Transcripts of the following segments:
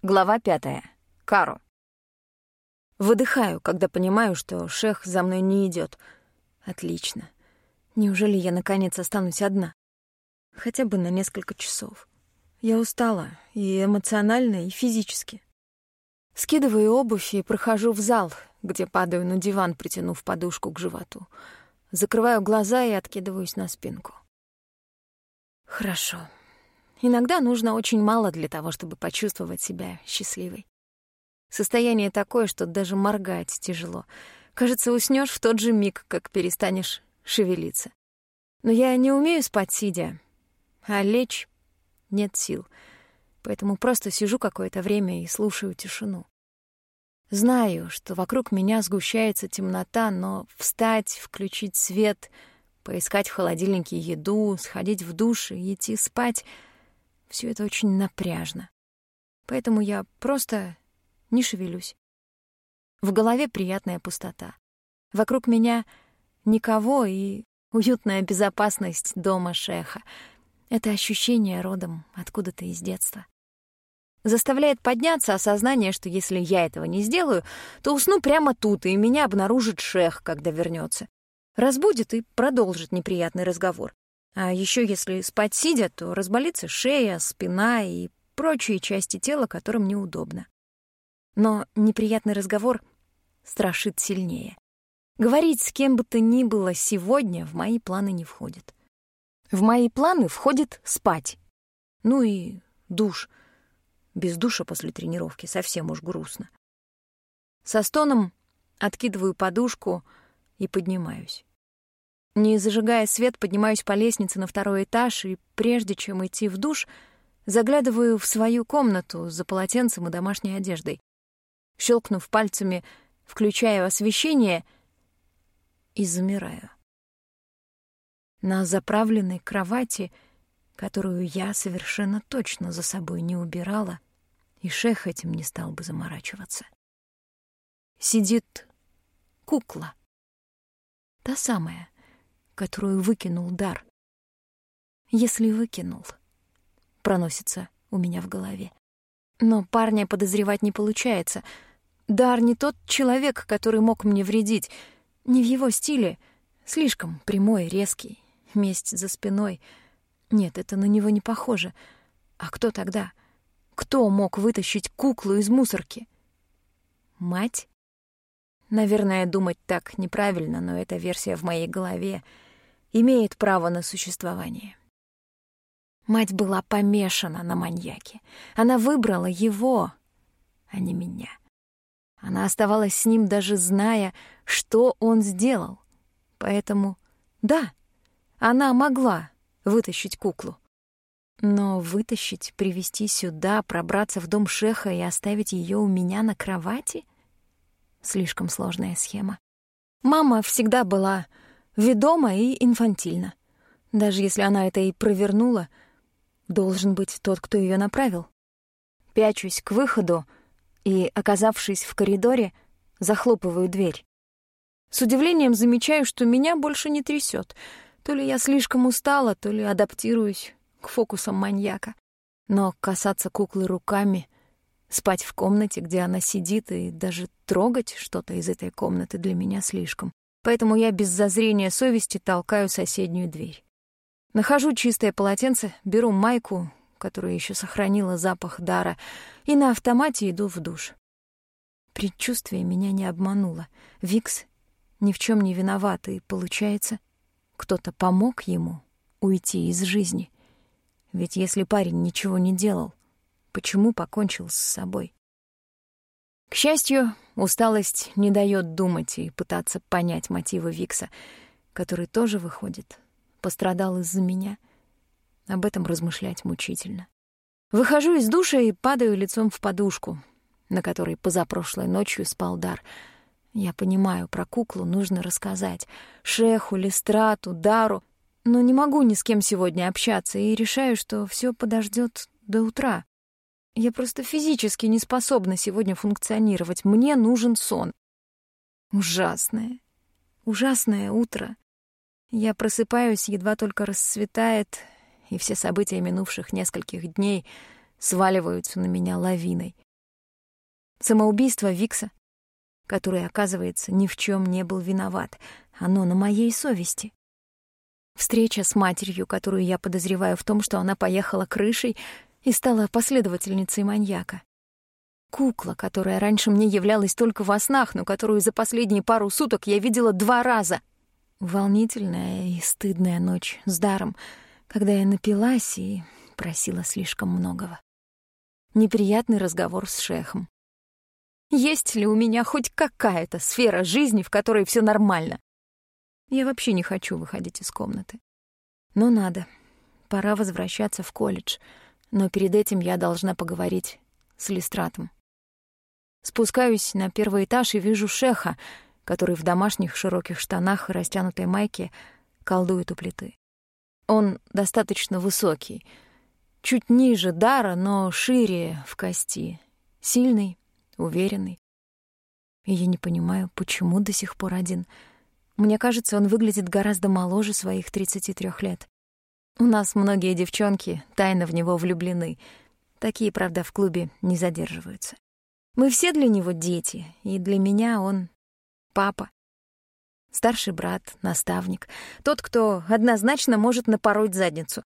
Глава пятая. Каро. Выдыхаю, когда понимаю, что шех за мной не идет. Отлично. Неужели я наконец останусь одна? Хотя бы на несколько часов. Я устала и эмоционально, и физически. Скидываю обувь и прохожу в зал, где падаю на диван, притянув подушку к животу. Закрываю глаза и откидываюсь на спинку. Хорошо. Иногда нужно очень мало для того, чтобы почувствовать себя счастливой. Состояние такое, что даже моргать тяжело. Кажется, уснешь в тот же миг, как перестанешь шевелиться. Но я не умею спать сидя, а лечь нет сил. Поэтому просто сижу какое-то время и слушаю тишину. Знаю, что вокруг меня сгущается темнота, но встать, включить свет, поискать в холодильнике еду, сходить в душ и идти спать — все это очень напряжно. Поэтому я просто не шевелюсь. В голове приятная пустота. Вокруг меня никого и уютная безопасность дома шеха. Это ощущение родом откуда-то из детства. Заставляет подняться осознание, что если я этого не сделаю, то усну прямо тут, и меня обнаружит шех, когда вернется. Разбудит и продолжит неприятный разговор. А еще если спать сидя, то разболится шея, спина и прочие части тела, которым неудобно. Но неприятный разговор страшит сильнее. Говорить с кем бы то ни было сегодня в мои планы не входит. В мои планы входит спать. Ну и душ. Без душа после тренировки совсем уж грустно. Со стоном откидываю подушку и поднимаюсь. Не зажигая свет, поднимаюсь по лестнице на второй этаж и, прежде чем идти в душ, заглядываю в свою комнату за полотенцем и домашней одеждой. Щелкнув пальцами, включаю освещение и замираю. На заправленной кровати, которую я совершенно точно за собой не убирала, и шех этим не стал бы заморачиваться. Сидит кукла. Та самая, которую выкинул дар. Если выкинул, проносится у меня в голове. Но парня подозревать не получается. Дар не тот человек, который мог мне вредить. Не в его стиле. Слишком прямой, резкий. Месть за спиной. Нет, это на него не похоже. А кто тогда? Кто мог вытащить куклу из мусорки? Мать? Наверное, думать так неправильно, но эта версия в моей голове — имеет право на существование. Мать была помешана на маньяке. Она выбрала его, а не меня. Она оставалась с ним, даже зная, что он сделал. Поэтому, да, она могла вытащить куклу. Но вытащить, привести сюда, пробраться в дом шеха и оставить ее у меня на кровати — слишком сложная схема. Мама всегда была ведомо и инфантильно. Даже если она это и провернула, должен быть тот, кто ее направил. Пячусь к выходу и, оказавшись в коридоре, захлопываю дверь. С удивлением замечаю, что меня больше не трясет. То ли я слишком устала, то ли адаптируюсь к фокусам маньяка. Но касаться куклы руками, спать в комнате, где она сидит, и даже трогать что-то из этой комнаты для меня слишком поэтому я без зазрения совести толкаю соседнюю дверь. Нахожу чистое полотенце, беру майку, которая еще сохранила запах дара, и на автомате иду в душ. Предчувствие меня не обмануло. Викс ни в чем не виноват, и, получается, кто-то помог ему уйти из жизни. Ведь если парень ничего не делал, почему покончил с собой? К счастью, усталость не дает думать и пытаться понять мотивы Викса, который тоже, выходит, пострадал из-за меня. Об этом размышлять мучительно. Выхожу из душа и падаю лицом в подушку, на которой позапрошлой ночью спал Дар. Я понимаю, про куклу нужно рассказать. Шеху, Листрату, Дару. Но не могу ни с кем сегодня общаться и решаю, что все подождет до утра. Я просто физически не способна сегодня функционировать. Мне нужен сон. Ужасное, ужасное утро. Я просыпаюсь, едва только рассветает, и все события минувших нескольких дней сваливаются на меня лавиной. Самоубийство Викса, который, оказывается, ни в чем не был виноват. Оно на моей совести. Встреча с матерью, которую я подозреваю в том, что она поехала крышей и стала последовательницей маньяка. Кукла, которая раньше мне являлась только во снах, но которую за последние пару суток я видела два раза. Волнительная и стыдная ночь с даром, когда я напилась и просила слишком многого. Неприятный разговор с шехом. Есть ли у меня хоть какая-то сфера жизни, в которой все нормально? Я вообще не хочу выходить из комнаты. Но надо. Пора возвращаться в колледж. Но перед этим я должна поговорить с Листратом. Спускаюсь на первый этаж и вижу шеха, который в домашних широких штанах и растянутой майке колдует у плиты. Он достаточно высокий, чуть ниже Дара, но шире в кости, сильный, уверенный. И я не понимаю, почему до сих пор один. Мне кажется, он выглядит гораздо моложе своих 33 лет. У нас многие девчонки тайно в него влюблены. Такие, правда, в клубе не задерживаются. Мы все для него дети, и для меня он папа. Старший брат, наставник, тот, кто однозначно может напороть задницу.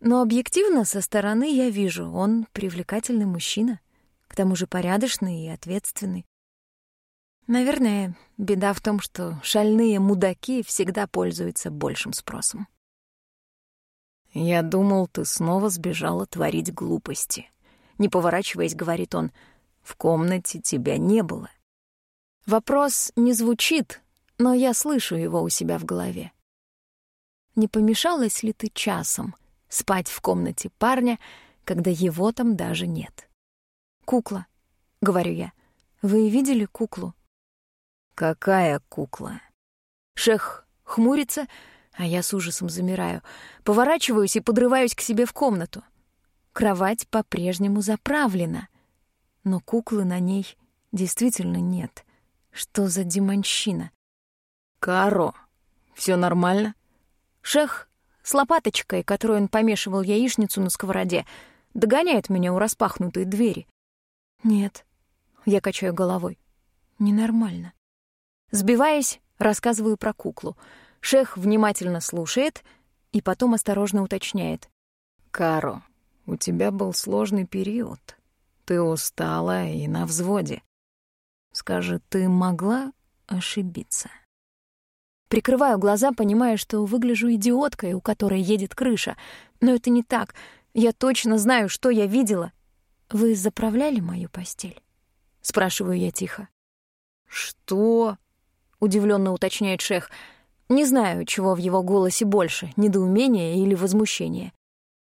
Но объективно со стороны я вижу, он привлекательный мужчина, к тому же порядочный и ответственный. Наверное, беда в том, что шальные мудаки всегда пользуются большим спросом. «Я думал, ты снова сбежала творить глупости», — не поворачиваясь, говорит он — в комнате тебя не было. Вопрос не звучит, но я слышу его у себя в голове. Не помешалась ли ты часом спать в комнате парня, когда его там даже нет? «Кукла», — говорю я. «Вы видели куклу?» «Какая кукла?» Шех хмурится, а я с ужасом замираю. Поворачиваюсь и подрываюсь к себе в комнату. Кровать по-прежнему заправлена но куклы на ней действительно нет. Что за демонщина? Каро, все нормально? Шех с лопаточкой, которую он помешивал яичницу на сковороде, догоняет меня у распахнутой двери. Нет, я качаю головой. Ненормально. Сбиваясь, рассказываю про куклу. Шех внимательно слушает и потом осторожно уточняет. «Каро, у тебя был сложный период. Ты устала и на взводе. Скажи, ты могла ошибиться? Прикрываю глаза, понимая, что выгляжу идиоткой, у которой едет крыша. Но это не так. Я точно знаю, что я видела. Вы заправляли мою постель? Спрашиваю я тихо. Что? Удивленно уточняет шех. Не знаю, чего в его голосе больше, недоумения или возмущения.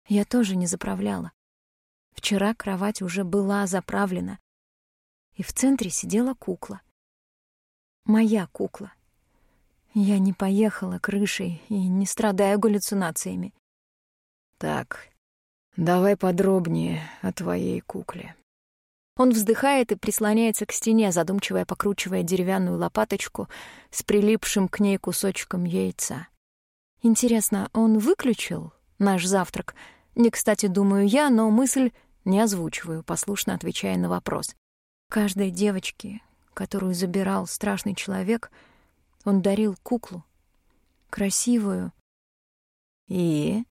Я тоже не заправляла. Вчера кровать уже была заправлена, и в центре сидела кукла. Моя кукла. Я не поехала крышей и не страдаю галлюцинациями. Так, давай подробнее о твоей кукле. Он вздыхает и прислоняется к стене, задумчиво покручивая деревянную лопаточку с прилипшим к ней кусочком яйца. Интересно, он выключил наш завтрак? Не кстати, думаю я, но мысль не озвучиваю, послушно отвечая на вопрос. Каждой девочке, которую забирал страшный человек, он дарил куклу. Красивую. И?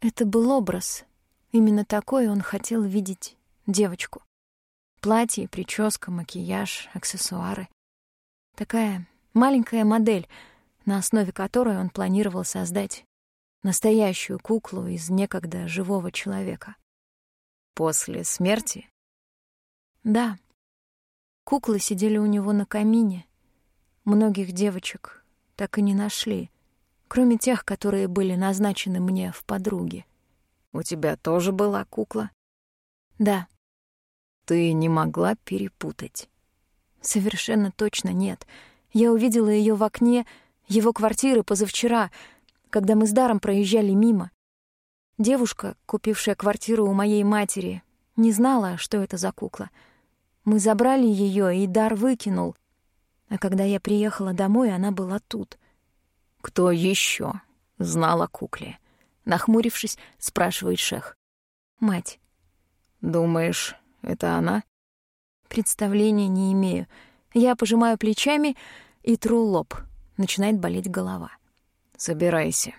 Это был образ. Именно такой он хотел видеть девочку. Платье, прическа, макияж, аксессуары. Такая маленькая модель, на основе которой он планировал создать настоящую куклу из некогда живого человека. После смерти? Да. Куклы сидели у него на камине. Многих девочек так и не нашли, кроме тех, которые были назначены мне в подруге. У тебя тоже была кукла? Да. Ты не могла перепутать? Совершенно точно нет. Я увидела ее в окне его квартиры позавчера, когда мы с Даром проезжали мимо. Девушка, купившая квартиру у моей матери, не знала, что это за кукла. Мы забрали ее, и дар выкинул. А когда я приехала домой, она была тут. «Кто еще знал о кукле?» Нахмурившись, спрашивает шех. «Мать». «Думаешь, это она?» Представления не имею. Я пожимаю плечами и тру лоб. Начинает болеть голова. «Собирайся».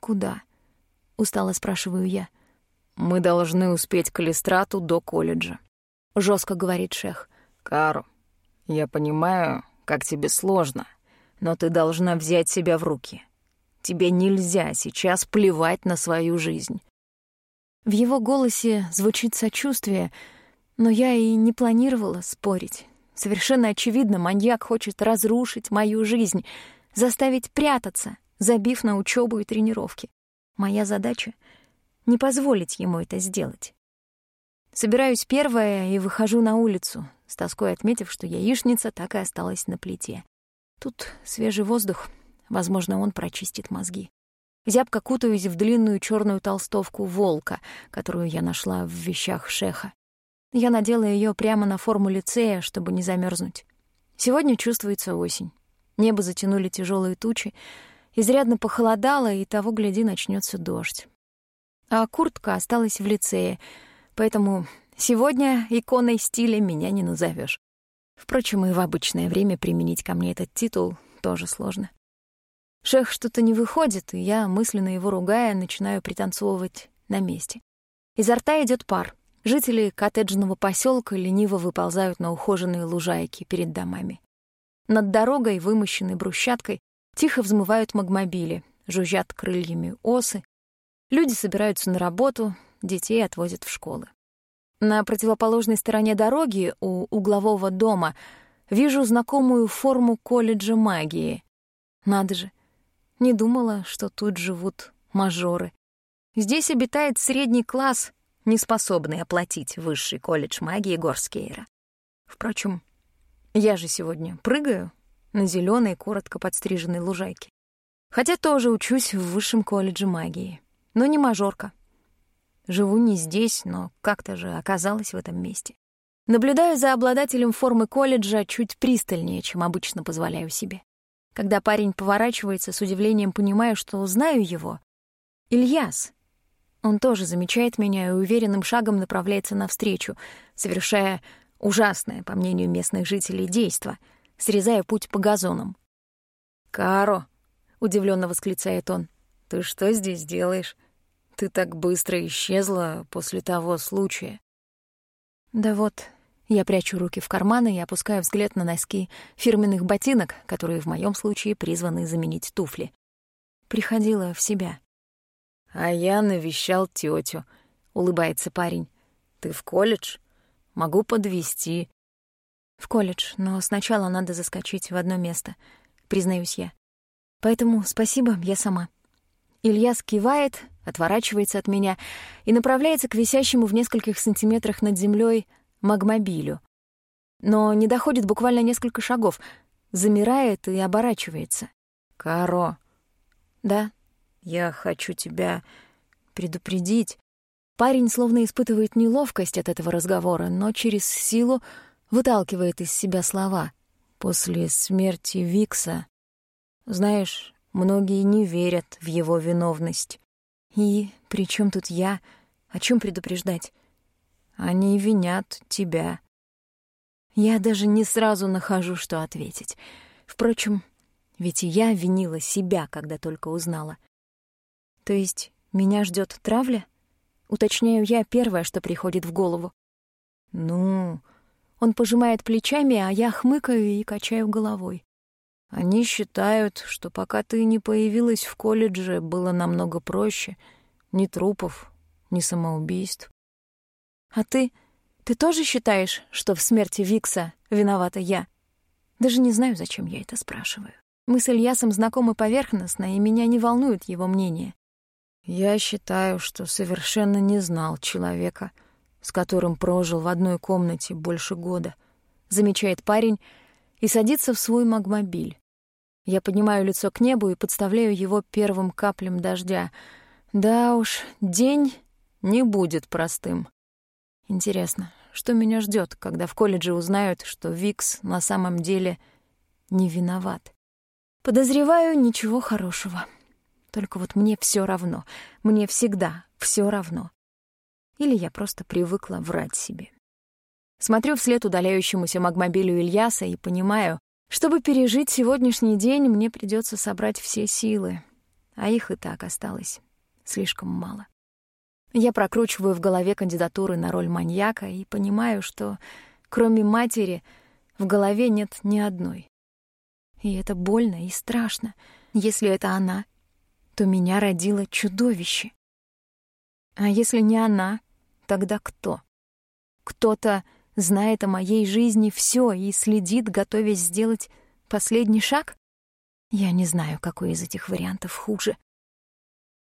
«Куда?» — устало спрашиваю я. «Мы должны успеть к Листрату до колледжа», — жестко говорит шех. «Кару, я понимаю, как тебе сложно, но ты должна взять себя в руки. Тебе нельзя сейчас плевать на свою жизнь». В его голосе звучит сочувствие, но я и не планировала спорить. Совершенно очевидно, маньяк хочет разрушить мою жизнь, заставить прятаться, забив на учебу и тренировки. Моя задача — не позволить ему это сделать. Собираюсь первая и выхожу на улицу, с тоской отметив, что яичница так и осталась на плите. Тут свежий воздух, возможно, он прочистит мозги. Зябко кутаюсь в длинную черную толстовку волка, которую я нашла в вещах шеха. Я надела ее прямо на форму лицея, чтобы не замерзнуть. Сегодня чувствуется осень. Небо затянули тяжелые тучи, изрядно похолодало, и того, гляди, начнется дождь. А куртка осталась в лицее, поэтому сегодня иконой стиля меня не назовешь. Впрочем, и в обычное время применить ко мне этот титул тоже сложно. Шех что-то не выходит, и я, мысленно его ругая, начинаю пританцовывать на месте. Изо рта идет пар — Жители коттеджного поселка лениво выползают на ухоженные лужайки перед домами. Над дорогой, вымощенной брусчаткой, тихо взмывают магмобили, жужжат крыльями осы. Люди собираются на работу, детей отвозят в школы. На противоположной стороне дороги, у углового дома, вижу знакомую форму колледжа магии. Надо же, не думала, что тут живут мажоры. Здесь обитает средний класс, не способный оплатить высший колледж магии Горскейра. Впрочем, я же сегодня прыгаю на зеленой, коротко подстриженной лужайке. Хотя тоже учусь в высшем колледже магии, но не мажорка. Живу не здесь, но как-то же оказалась в этом месте. Наблюдаю за обладателем формы колледжа чуть пристальнее, чем обычно позволяю себе. Когда парень поворачивается, с удивлением понимаю, что знаю его. Ильяс, он тоже замечает меня и уверенным шагом направляется навстречу, совершая ужасное, по мнению местных жителей, действо, срезая путь по газонам. «Каро!» — удивленно восклицает он. «Ты что здесь делаешь? Ты так быстро исчезла после того случая». «Да вот...» Я прячу руки в карманы и опускаю взгляд на носки фирменных ботинок, которые в моем случае призваны заменить туфли. Приходила в себя. «А я навещал тетю», — улыбается парень. «Ты в колледж? Могу подвести. «В колледж, но сначала надо заскочить в одно место», — признаюсь я. «Поэтому спасибо, я сама». Илья скивает, отворачивается от меня и направляется к висящему в нескольких сантиметрах над землей магмобилю. Но не доходит буквально несколько шагов, замирает и оборачивается. «Каро». «Да», я хочу тебя предупредить. Парень словно испытывает неловкость от этого разговора, но через силу выталкивает из себя слова. После смерти Викса, знаешь, многие не верят в его виновность. И при чем тут я? О чем предупреждать? Они винят тебя. Я даже не сразу нахожу, что ответить. Впрочем, ведь и я винила себя, когда только узнала. То есть меня ждет травля? Уточняю я первое, что приходит в голову. Ну, он пожимает плечами, а я хмыкаю и качаю головой. Они считают, что пока ты не появилась в колледже, было намного проще. Ни трупов, ни самоубийств. А ты? Ты тоже считаешь, что в смерти Викса виновата я? Даже не знаю, зачем я это спрашиваю. Мы с Ильясом знакомы поверхностно, и меня не волнует его мнение. Я считаю, что совершенно не знал человека, с которым прожил в одной комнате больше года, замечает парень и садится в свой магмобиль. Я поднимаю лицо к небу и подставляю его первым каплям дождя. Да уж, день не будет простым. Интересно, что меня ждет, когда в колледже узнают, что Викс на самом деле не виноват? Подозреваю, ничего хорошего. Только вот мне все равно. Мне всегда все равно. Или я просто привыкла врать себе. Смотрю вслед удаляющемуся магмобилю Ильяса и понимаю, чтобы пережить сегодняшний день, мне придется собрать все силы, а их и так осталось слишком мало. Я прокручиваю в голове кандидатуры на роль маньяка и понимаю, что кроме матери в голове нет ни одной. И это больно и страшно. Если это она, то меня родило чудовище. А если не она, тогда кто? Кто-то знает о моей жизни все и следит, готовясь сделать последний шаг? Я не знаю, какой из этих вариантов хуже.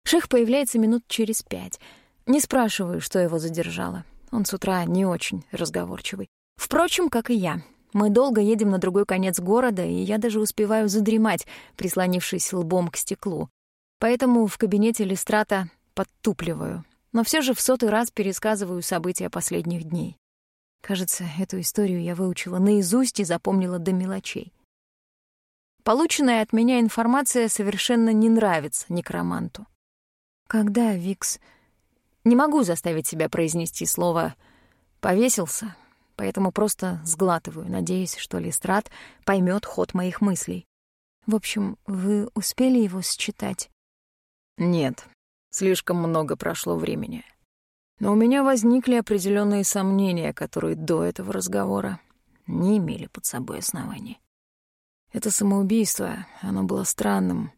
Шех появляется минут через пять. Не спрашиваю, что его задержало. Он с утра не очень разговорчивый. Впрочем, как и я. Мы долго едем на другой конец города, и я даже успеваю задремать, прислонившись лбом к стеклу. Поэтому в кабинете Листрата подтупливаю, но все же в сотый раз пересказываю события последних дней. Кажется, эту историю я выучила наизусть и запомнила до мелочей. Полученная от меня информация совершенно не нравится некроманту. Когда Викс... Не могу заставить себя произнести слово «повесился», поэтому просто сглатываю, надеясь, что Листрат поймет ход моих мыслей. В общем, вы успели его считать? Нет, слишком много прошло времени. Но у меня возникли определенные сомнения, которые до этого разговора не имели под собой оснований. Это самоубийство, оно было странным,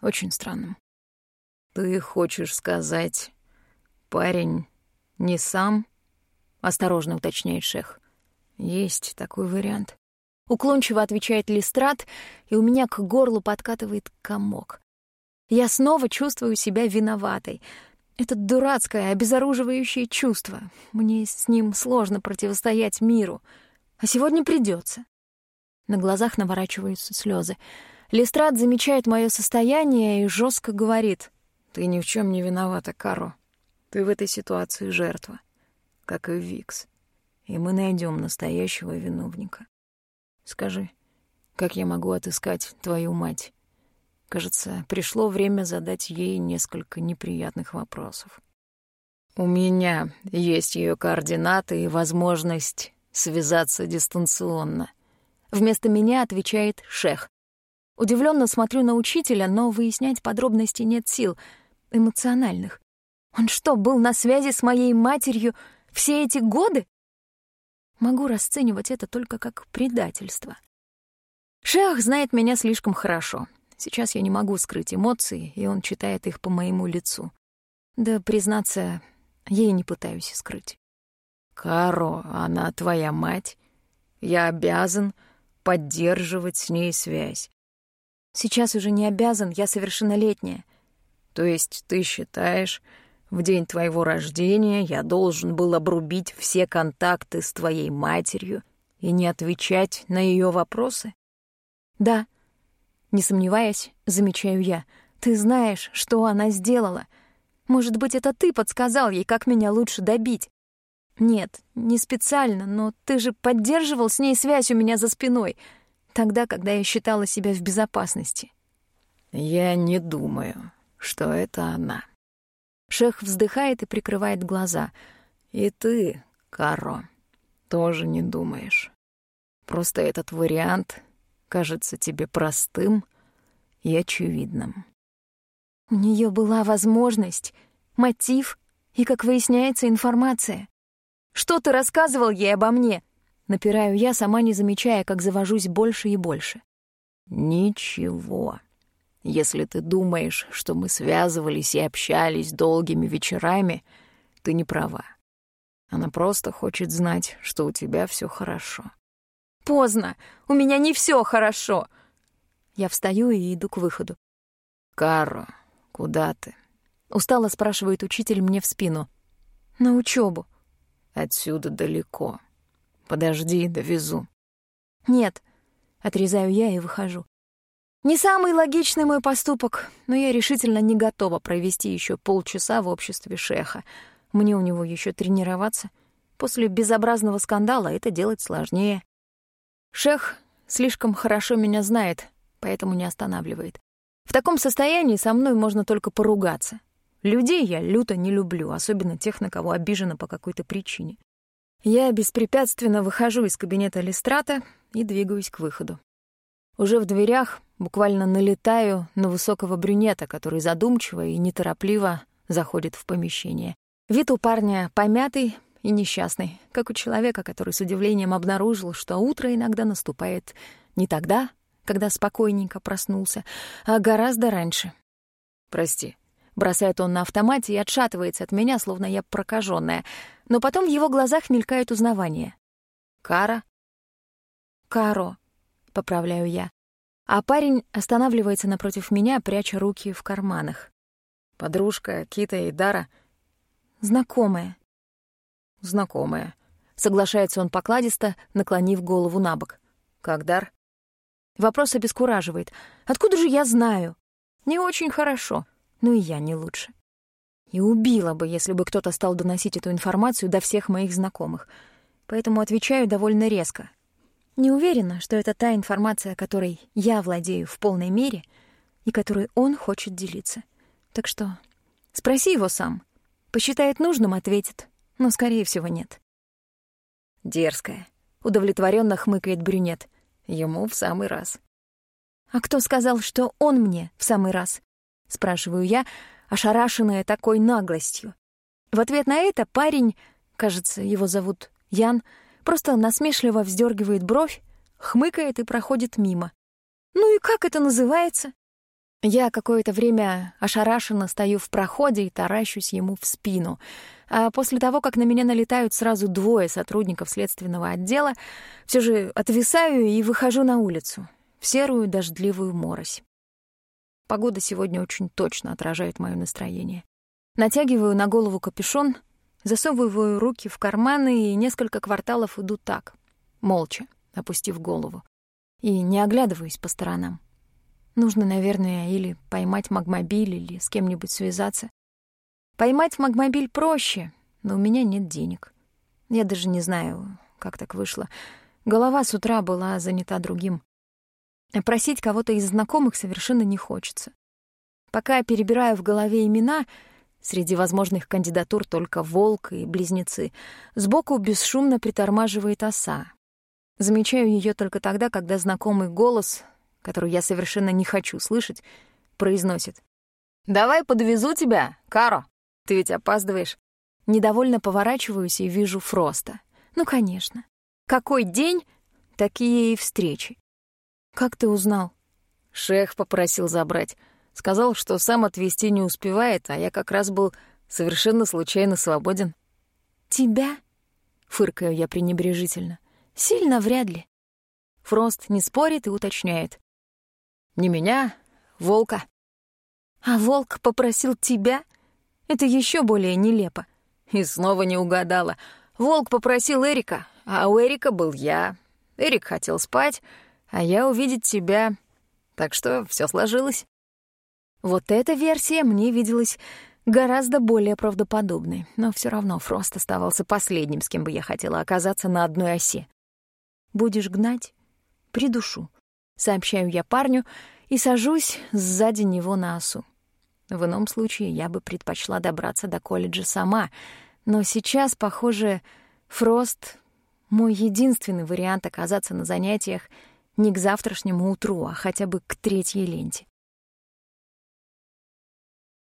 очень странным. Ты хочешь сказать, парень не сам осторожно уточняет шех. Есть такой вариант. Уклончиво отвечает Листрат, и у меня к горлу подкатывает комок. Я снова чувствую себя виноватой. Это дурацкое, обезоруживающее чувство. Мне с ним сложно противостоять миру. А сегодня придется. На глазах наворачиваются слезы. Листрат замечает мое состояние и жестко говорит. «Ты ни в чем не виновата, Каро. Ты в этой ситуации жертва как и Викс, и мы найдем настоящего виновника. Скажи, как я могу отыскать твою мать? Кажется, пришло время задать ей несколько неприятных вопросов. У меня есть ее координаты и возможность связаться дистанционно. Вместо меня отвечает шех. Удивленно смотрю на учителя, но выяснять подробности нет сил, эмоциональных. Он что, был на связи с моей матерью все эти годы? Могу расценивать это только как предательство. Шех знает меня слишком хорошо. Сейчас я не могу скрыть эмоции, и он читает их по моему лицу. Да, признаться, я и не пытаюсь скрыть. «Каро, она твоя мать. Я обязан поддерживать с ней связь». «Сейчас уже не обязан, я совершеннолетняя». «То есть ты считаешь, в день твоего рождения я должен был обрубить все контакты с твоей матерью и не отвечать на ее вопросы? Да. Не сомневаясь, замечаю я. Ты знаешь, что она сделала. Может быть, это ты подсказал ей, как меня лучше добить. Нет, не специально, но ты же поддерживал с ней связь у меня за спиной, тогда, когда я считала себя в безопасности. Я не думаю, что это она. Шех вздыхает и прикрывает глаза. «И ты, Каро, тоже не думаешь. Просто этот вариант кажется тебе простым и очевидным». У нее была возможность, мотив и, как выясняется, информация. «Что ты рассказывал ей обо мне?» Напираю я, сама не замечая, как завожусь больше и больше. «Ничего», если ты думаешь, что мы связывались и общались долгими вечерами, ты не права. Она просто хочет знать, что у тебя все хорошо. Поздно. У меня не все хорошо. Я встаю и иду к выходу. Каро, куда ты? Устало спрашивает учитель мне в спину. На учебу. Отсюда далеко. Подожди, довезу. Нет. Отрезаю я и выхожу. Не самый логичный мой поступок, но я решительно не готова провести еще полчаса в обществе шеха. Мне у него еще тренироваться. После безобразного скандала это делать сложнее. Шех слишком хорошо меня знает, поэтому не останавливает. В таком состоянии со мной можно только поругаться. Людей я люто не люблю, особенно тех, на кого обижена по какой-то причине. Я беспрепятственно выхожу из кабинета Листрата и двигаюсь к выходу. Уже в дверях буквально налетаю на высокого брюнета, который задумчиво и неторопливо заходит в помещение. Вид у парня помятый и несчастный, как у человека, который с удивлением обнаружил, что утро иногда наступает не тогда, когда спокойненько проснулся, а гораздо раньше. «Прости», — бросает он на автомате и отшатывается от меня, словно я прокаженная, но потом в его глазах мелькает узнавание. «Кара?» «Каро», — поправляю я. А парень останавливается напротив меня, пряча руки в карманах. Подружка Кита и Дара. Знакомая. Знакомая. Соглашается он покладисто, наклонив голову на бок. Как Дар? Вопрос обескураживает. Откуда же я знаю? Не очень хорошо, но и я не лучше. И убила бы, если бы кто-то стал доносить эту информацию до всех моих знакомых. Поэтому отвечаю довольно резко. Не уверена, что это та информация, которой я владею в полной мере и которой он хочет делиться. Так что спроси его сам. Посчитает нужным — ответит, но, скорее всего, нет. Дерзкая. Удовлетворенно хмыкает брюнет. Ему в самый раз. «А кто сказал, что он мне в самый раз?» — спрашиваю я, ошарашенная такой наглостью. В ответ на это парень, кажется, его зовут Ян, просто насмешливо вздергивает бровь, хмыкает и проходит мимо. «Ну и как это называется?» Я какое-то время ошарашенно стою в проходе и таращусь ему в спину. А после того, как на меня налетают сразу двое сотрудников следственного отдела, все же отвисаю и выхожу на улицу, в серую дождливую морось. Погода сегодня очень точно отражает мое настроение. Натягиваю на голову капюшон, засовываю руки в карманы и несколько кварталов иду так, молча, опустив голову, и не оглядываюсь по сторонам. Нужно, наверное, или поймать магмобиль, или с кем-нибудь связаться. Поймать магмобиль проще, но у меня нет денег. Я даже не знаю, как так вышло. Голова с утра была занята другим. Просить кого-то из знакомых совершенно не хочется. Пока перебираю в голове имена, среди возможных кандидатур только волк и близнецы, сбоку бесшумно притормаживает оса. Замечаю ее только тогда, когда знакомый голос которую я совершенно не хочу слышать, произносит. «Давай подвезу тебя, Каро. Ты ведь опаздываешь». Недовольно поворачиваюсь и вижу Фроста. Ну, конечно. Какой день, такие и встречи. «Как ты узнал?» Шех попросил забрать. Сказал, что сам отвезти не успевает, а я как раз был совершенно случайно свободен. «Тебя?» — фыркаю я пренебрежительно. «Сильно вряд ли». Фрост не спорит и уточняет. Не меня, волка. А волк попросил тебя? Это еще более нелепо. И снова не угадала. Волк попросил Эрика, а у Эрика был я. Эрик хотел спать, а я увидеть тебя. Так что все сложилось. Вот эта версия мне виделась гораздо более правдоподобной, но все равно Фрост оставался последним, с кем бы я хотела оказаться на одной оси. «Будешь гнать? Придушу», сообщаю я парню и сажусь сзади него на осу. В ином случае я бы предпочла добраться до колледжа сама, но сейчас, похоже, Фрост — мой единственный вариант оказаться на занятиях не к завтрашнему утру, а хотя бы к третьей ленте.